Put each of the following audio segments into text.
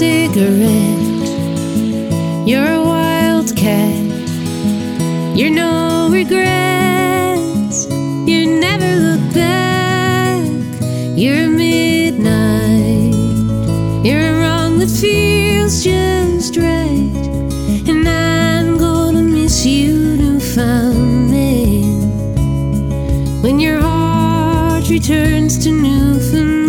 cigarette. You're a wildcat. You're no regrets. You never look back. You're midnight. You're a wrong that feels just right. And I'm gonna miss you newfoundland. When your heart returns to Newfoundland.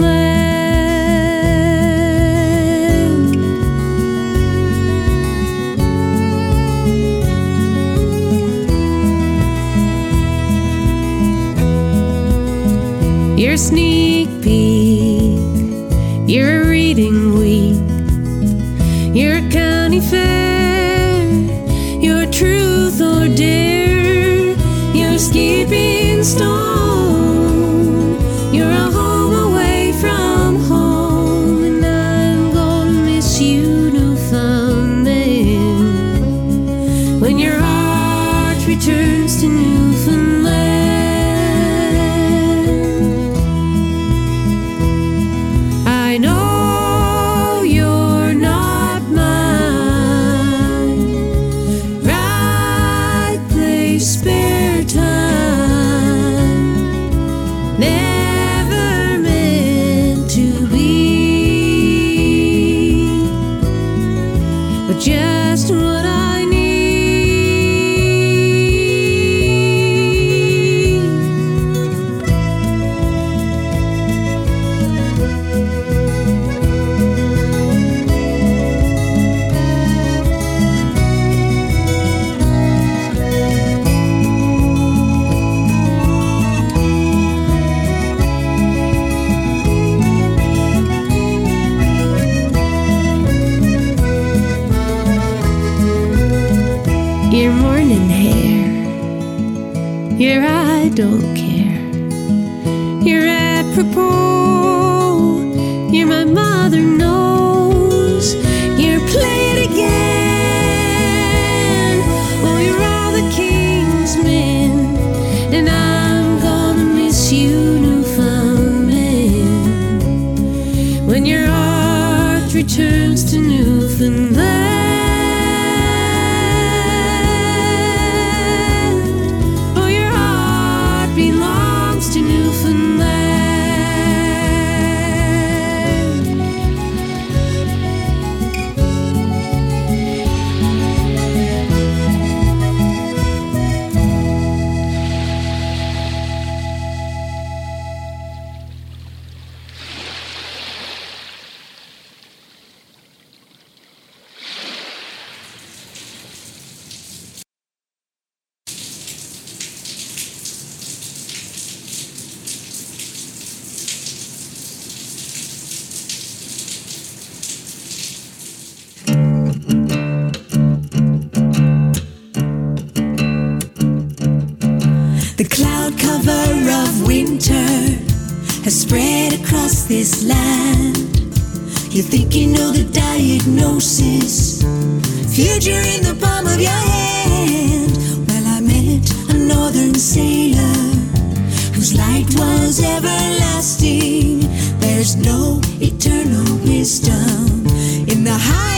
this land. You think you know the diagnosis, future in the palm of your hand. Well, I met a northern sailor whose light was everlasting. There's no eternal wisdom in the high.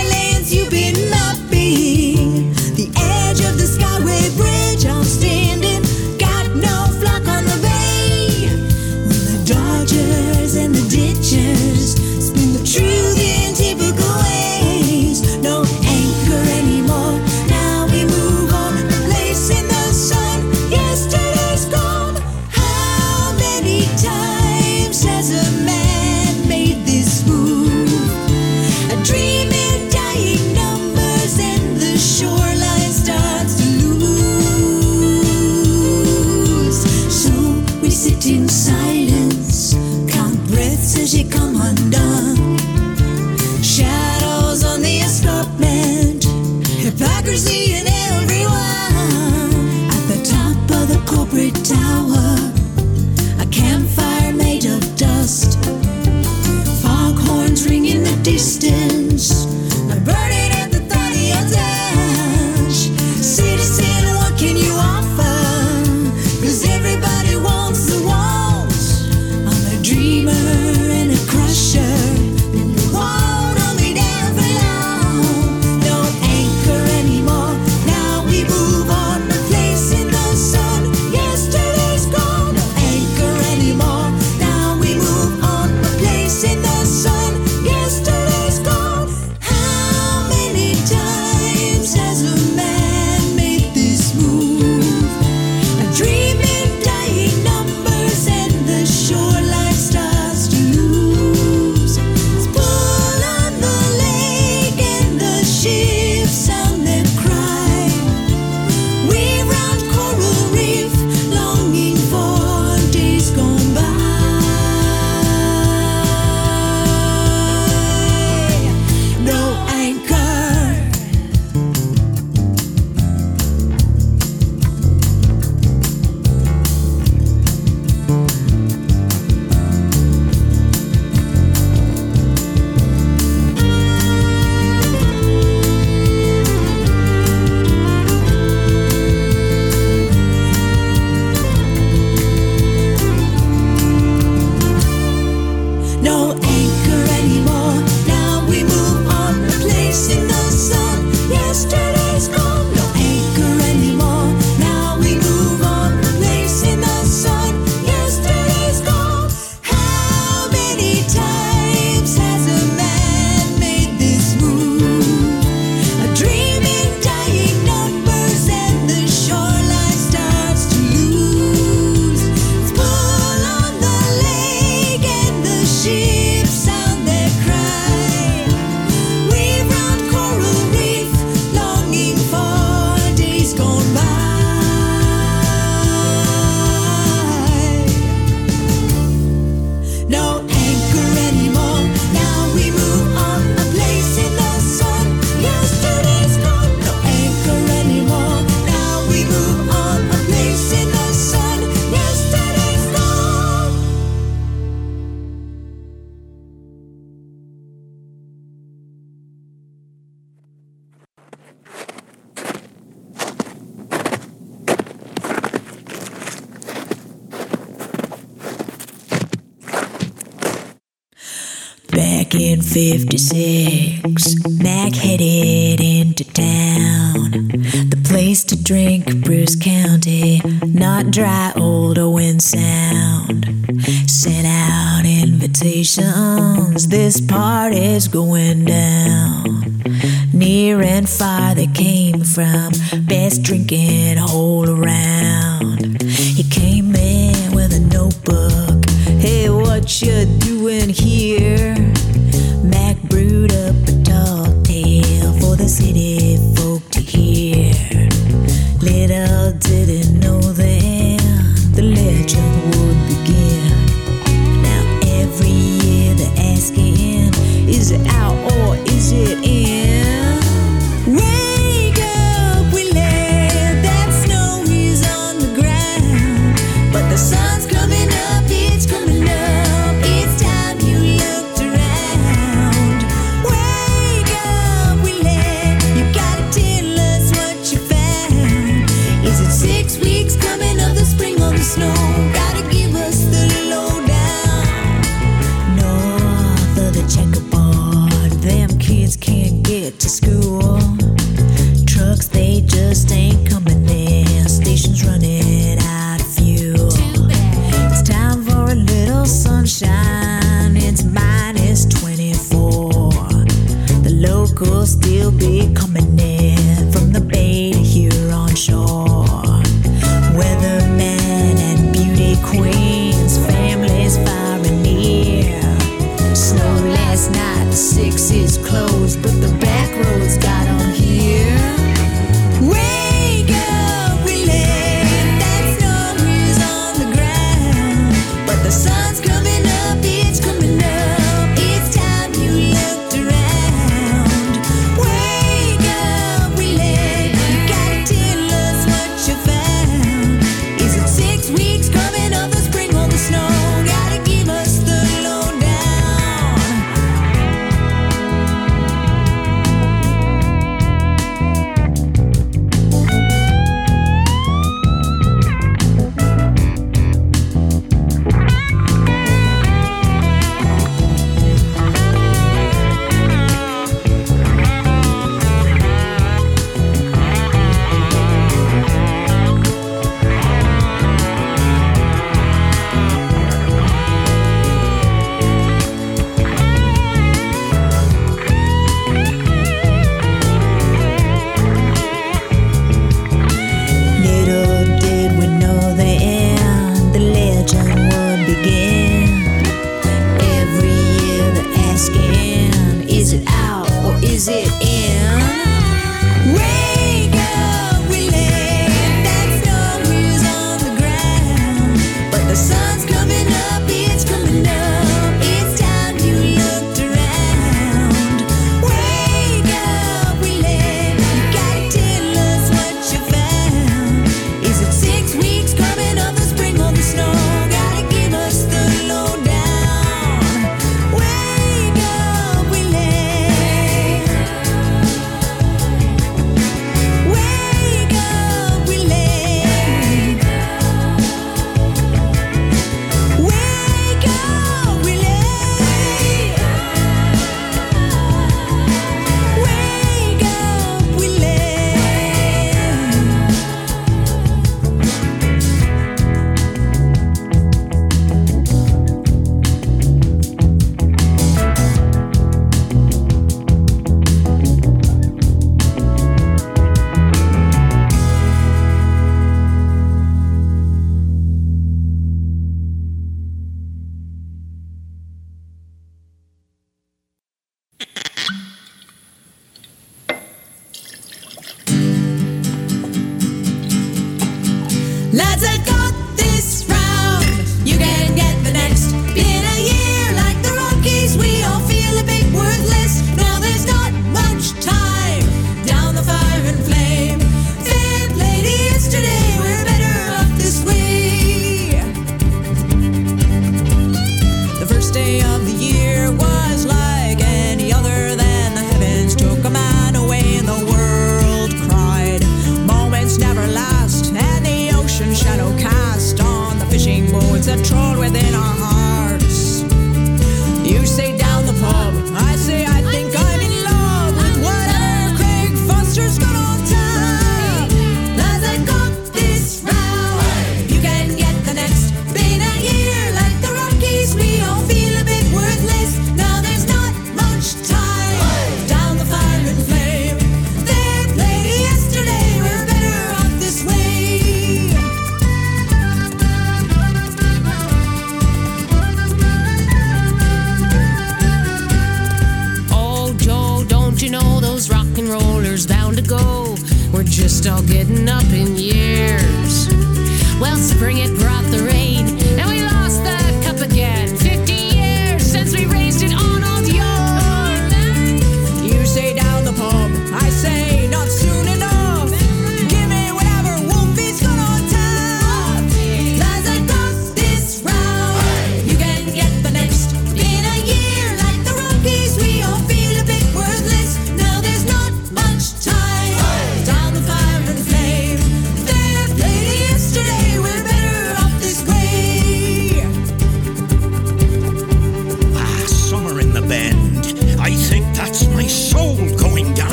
1956, Mac headed into town. The place to drink, Bruce County, not dry old Owen Sound. Sent out invitations, this party's going down. Near and far they came from, best drinking all around.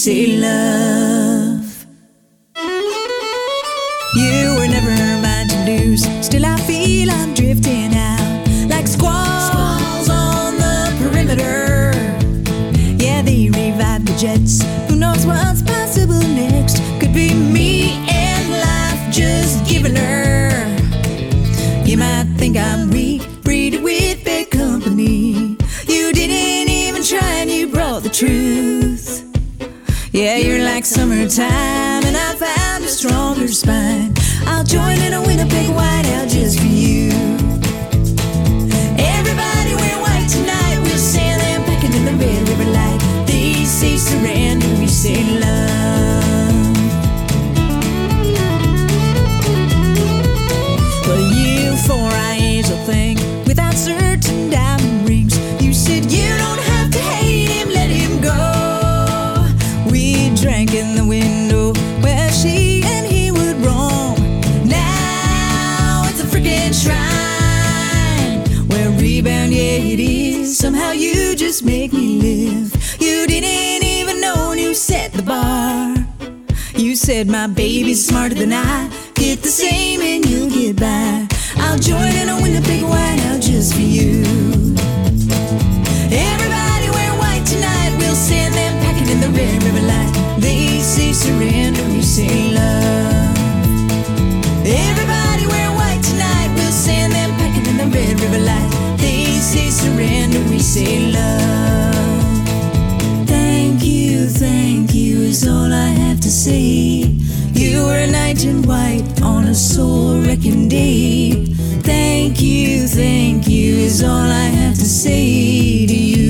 say love. You were never mine to lose. Still, I feel I'm drifting out like squalls, squalls on the perimeter. Yeah, they revived the jets. Who knows what's possible next? Could be me and life just giving her. You might think I'm weak, breeded with bad company. You didn't even try, and you brought the truth. Yeah, you're like summertime, and I found a stronger spine. I'll join in a Winnipeg white out just for you. Everybody wear white tonight. We'll sail them picket in the Red River Light. They say surrender, we say love. said, My baby's smarter than I. Get the same and you'll get by. I'll join and I'll win the big white out just for you. Everybody wear white tonight. We'll send them packing in the red river light. They say surrender, we say love. Everybody wear white tonight. We'll send them packing in the red river light. They say surrender, we say love. see. You were a knight in white on a soul wrecking deep. Thank you, thank you is all I have to say to you.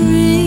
memory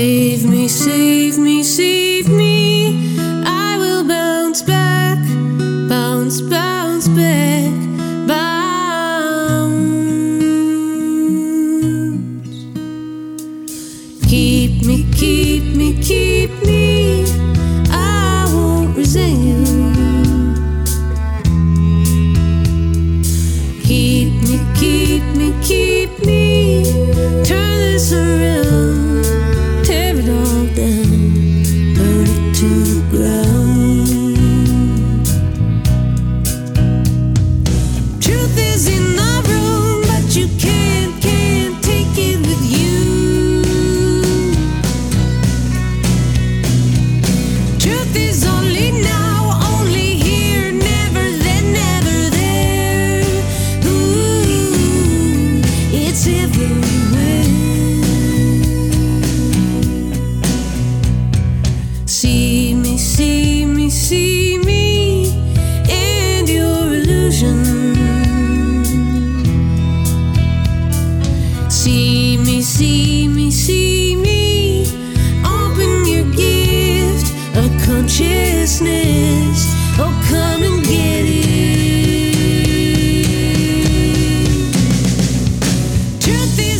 Save me, save me, save me. I will bounce back, bounce, bounce back. truth is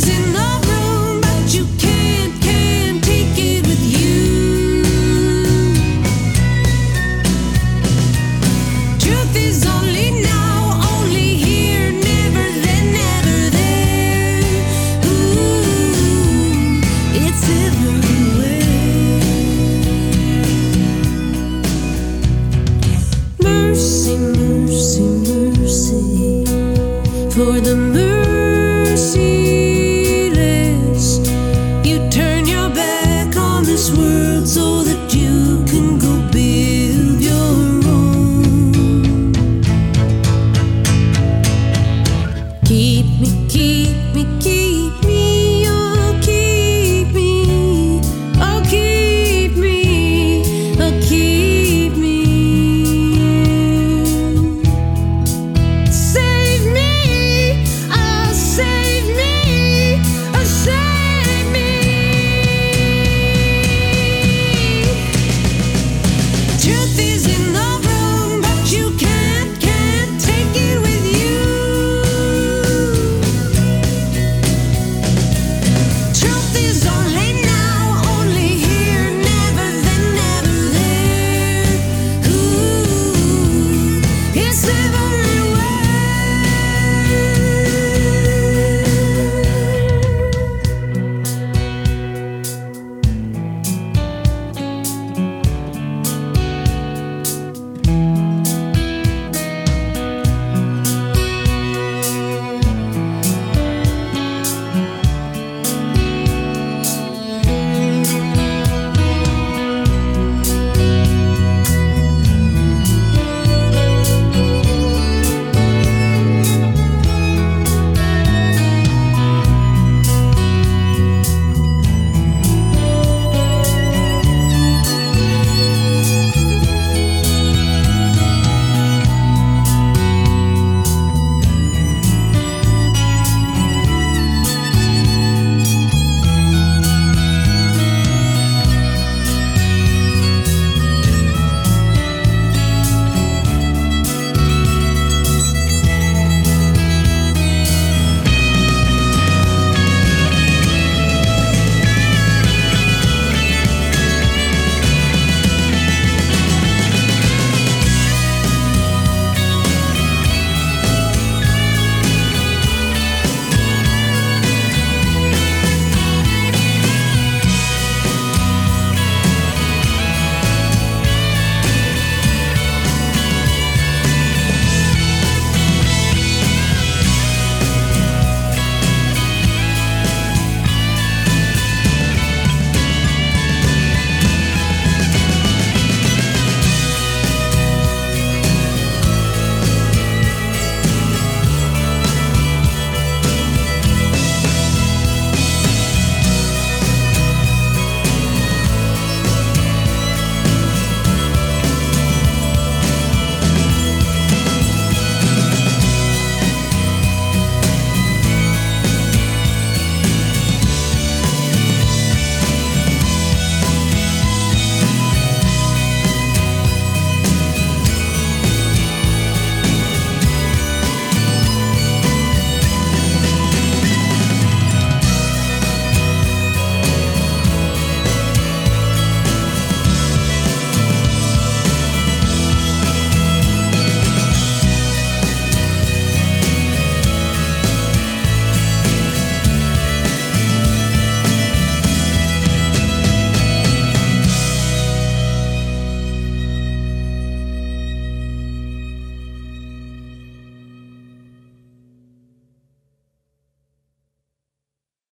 see